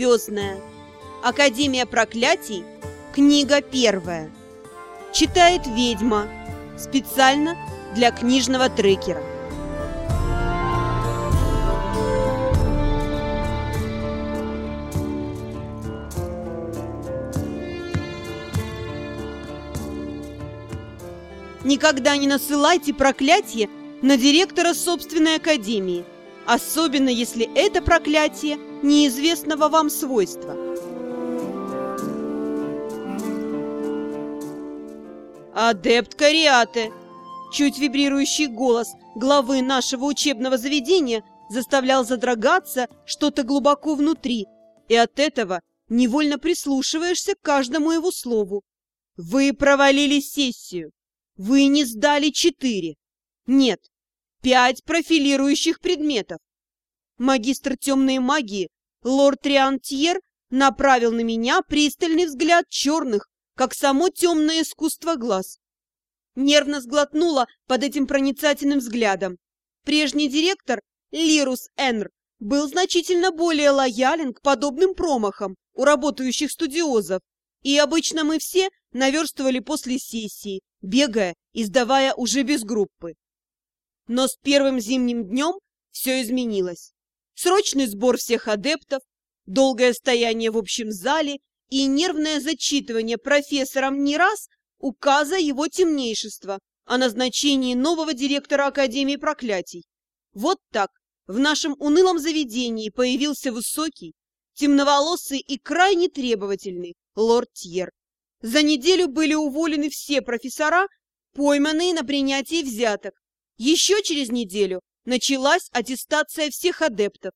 Звездная. Академия проклятий. Книга первая. Читает ведьма. Специально для книжного трекера. Никогда не насылайте проклятие на директора собственной академии, особенно если это проклятие неизвестного вам свойства. «Адепт Кариате!» Чуть вибрирующий голос главы нашего учебного заведения заставлял задрогаться что-то глубоко внутри, и от этого невольно прислушиваешься к каждому его слову. «Вы провалили сессию. Вы не сдали четыре. Нет, пять профилирующих предметов. Магистр темной магии, лорд Триантьер, направил на меня пристальный взгляд черных, как само темное искусство глаз. Нервно сглотнула под этим проницательным взглядом. Прежний директор, Лирус Энр, был значительно более лоялен к подобным промахам у работающих студиозов, и обычно мы все наверстывали после сессии, бегая и сдавая уже без группы. Но с первым зимним днем все изменилось. Срочный сбор всех адептов, долгое стояние в общем зале и нервное зачитывание профессором не раз указа его темнейшества о назначении нового директора Академии проклятий. Вот так в нашем унылом заведении появился высокий, темноволосый и крайне требовательный лорд Тьер. За неделю были уволены все профессора, пойманные на принятии взяток, еще через неделю началась аттестация всех адептов.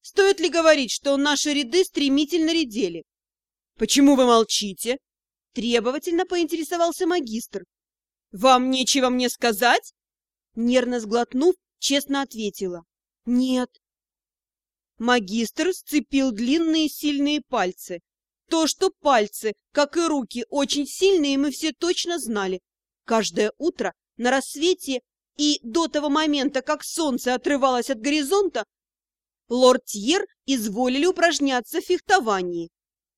Стоит ли говорить, что наши ряды стремительно редели? «Почему вы молчите?» Требовательно поинтересовался магистр. «Вам нечего мне сказать?» Нервно сглотнув, честно ответила. «Нет». Магистр сцепил длинные сильные пальцы. То, что пальцы, как и руки, очень сильные, мы все точно знали. Каждое утро на рассвете и до того момента, как солнце отрывалось от горизонта, лорд Тьер изволили упражняться в фехтовании.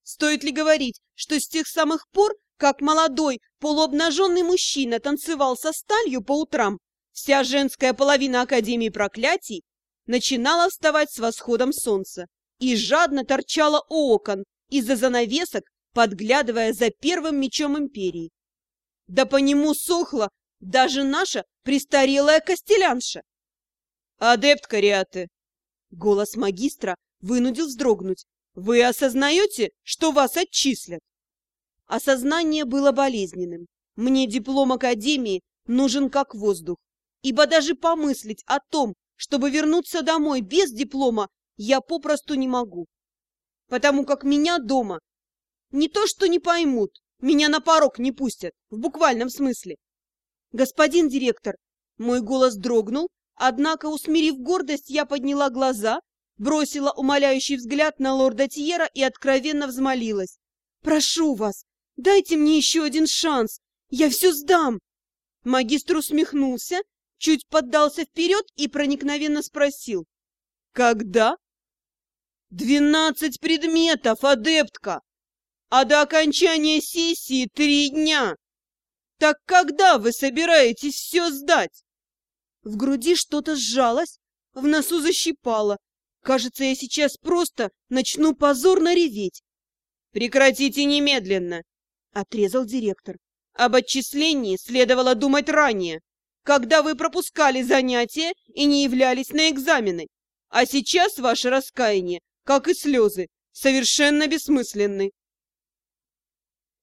Стоит ли говорить, что с тех самых пор, как молодой полуобнаженный мужчина танцевал со сталью по утрам, вся женская половина Академии проклятий начинала вставать с восходом солнца и жадно торчала у окон из-за занавесок, подглядывая за первым мечом империи. Да по нему сохла даже наша престарелая костелянша. «Адепт Кариаты!» Голос магистра вынудил вздрогнуть. «Вы осознаете, что вас отчислят?» Осознание было болезненным. Мне диплом Академии нужен как воздух, ибо даже помыслить о том, чтобы вернуться домой без диплома, я попросту не могу. Потому как меня дома не то что не поймут, меня на порог не пустят, в буквальном смысле. Господин директор, мой голос дрогнул, однако, усмирив гордость, я подняла глаза, бросила умоляющий взгляд на лорда Тьера и откровенно взмолилась. «Прошу вас, дайте мне еще один шанс, я все сдам!» Магистр усмехнулся, чуть поддался вперед и проникновенно спросил. «Когда?» «Двенадцать предметов, адептка! а до окончания сессии три дня. Так когда вы собираетесь все сдать? В груди что-то сжалось, в носу защипало. Кажется, я сейчас просто начну позорно реветь. Прекратите немедленно, отрезал директор. Об отчислении следовало думать ранее, когда вы пропускали занятия и не являлись на экзамены. А сейчас ваше раскаяние, как и слезы, совершенно бессмысленны.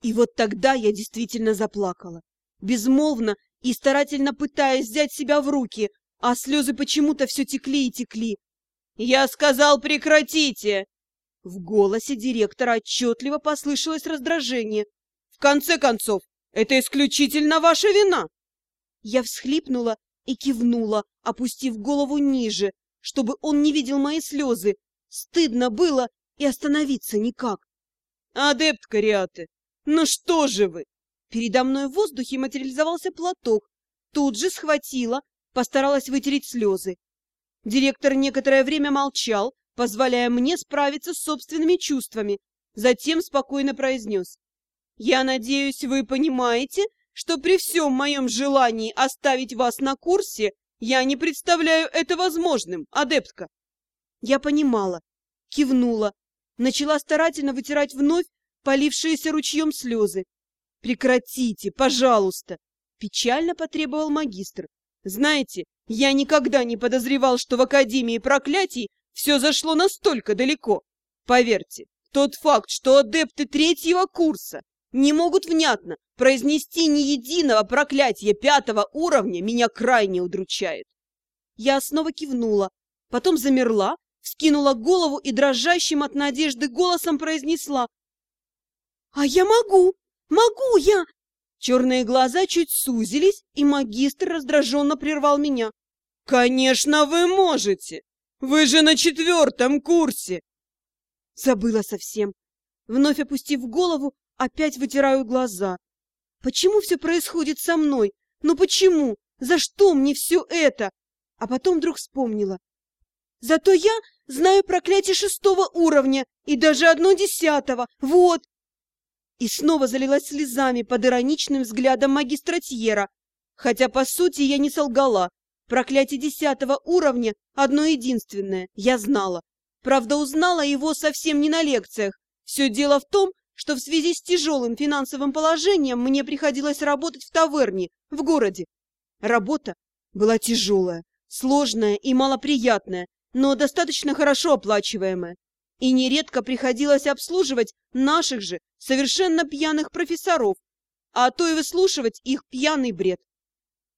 И вот тогда я действительно заплакала, безмолвно и старательно пытаясь взять себя в руки, а слезы почему-то все текли и текли. «Я сказал, прекратите!» В голосе директора отчетливо послышалось раздражение. «В конце концов, это исключительно ваша вина!» Я всхлипнула и кивнула, опустив голову ниже, чтобы он не видел мои слезы. Стыдно было и остановиться никак. «Адепт Кариаты, «Ну что же вы!» Передо мной в воздухе материализовался платок. Тут же схватила, постаралась вытереть слезы. Директор некоторое время молчал, позволяя мне справиться с собственными чувствами. Затем спокойно произнес. «Я надеюсь, вы понимаете, что при всем моем желании оставить вас на курсе, я не представляю это возможным, адептка». Я понимала, кивнула, начала старательно вытирать вновь полившиеся ручьем слезы. «Прекратите, пожалуйста!» — печально потребовал магистр. «Знаете, я никогда не подозревал, что в Академии проклятий все зашло настолько далеко. Поверьте, тот факт, что адепты третьего курса не могут внятно произнести ни единого проклятия пятого уровня, меня крайне удручает. Я снова кивнула, потом замерла, вскинула голову и дрожащим от надежды голосом произнесла. «А я могу! Могу я!» Черные глаза чуть сузились, и магистр раздраженно прервал меня. «Конечно, вы можете! Вы же на четвертом курсе!» Забыла совсем. Вновь опустив голову, опять вытираю глаза. Почему все происходит со мной? Ну почему? За что мне все это? А потом вдруг вспомнила. Зато я знаю проклятие шестого уровня и даже одно десятого. Вот. И снова залилась слезами под ироничным взглядом магистра Тьера. Хотя, по сути, я не солгала. Проклятие десятого уровня одно единственное, я знала. Правда, узнала его совсем не на лекциях. Все дело в том, что в связи с тяжелым финансовым положением мне приходилось работать в таверне, в городе. Работа была тяжелая, сложная и малоприятная, но достаточно хорошо оплачиваемая. И нередко приходилось обслуживать наших же совершенно пьяных профессоров, а то и выслушивать их пьяный бред.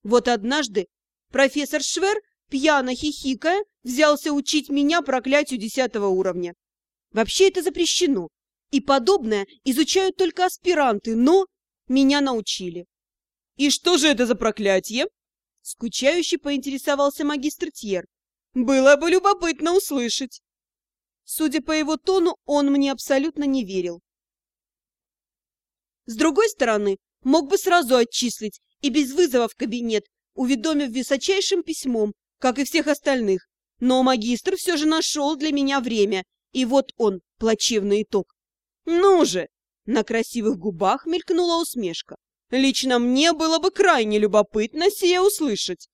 Вот однажды профессор Швер пьяно хихикая, взялся учить меня проклятию десятого уровня. Вообще это запрещено, и подобное изучают только аспиранты, но меня научили. «И что же это за проклятие?» Скучающе поинтересовался магистр Тьер. «Было бы любопытно услышать». Судя по его тону, он мне абсолютно не верил. С другой стороны, мог бы сразу отчислить и без вызова в кабинет, уведомив высочайшим письмом, как и всех остальных. Но магистр все же нашел для меня время, и вот он, плачевный итог. Ну же! На красивых губах мелькнула усмешка. Лично мне было бы крайне любопытно сие услышать.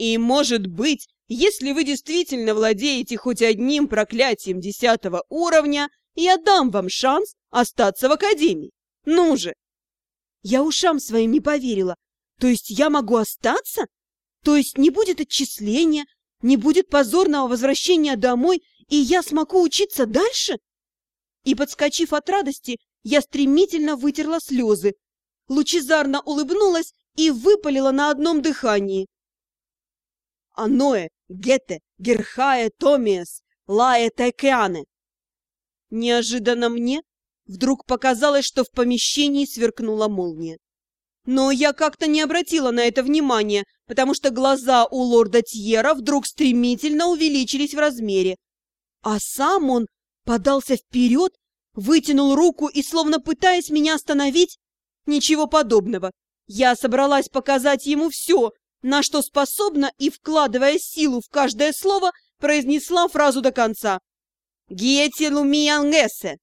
И, может быть, если вы действительно владеете хоть одним проклятием десятого уровня, я дам вам шанс остаться в академии. Ну же! Я ушам своим не поверила. То есть я могу остаться? То есть не будет отчисления, не будет позорного возвращения домой, и я смогу учиться дальше? И, подскочив от радости, я стремительно вытерла слезы, лучезарно улыбнулась и выпалила на одном дыхании. «Аное, гете, герхае томиес, лае тайкеане!» Неожиданно мне вдруг показалось, что в помещении сверкнула молния. Но я как-то не обратила на это внимания, потому что глаза у лорда Тьера вдруг стремительно увеличились в размере. А сам он подался вперед, вытянул руку и, словно пытаясь меня остановить, ничего подобного. Я собралась показать ему все, на что способна, и, вкладывая силу в каждое слово, произнесла фразу до конца. «Гиети лумиянгесе!»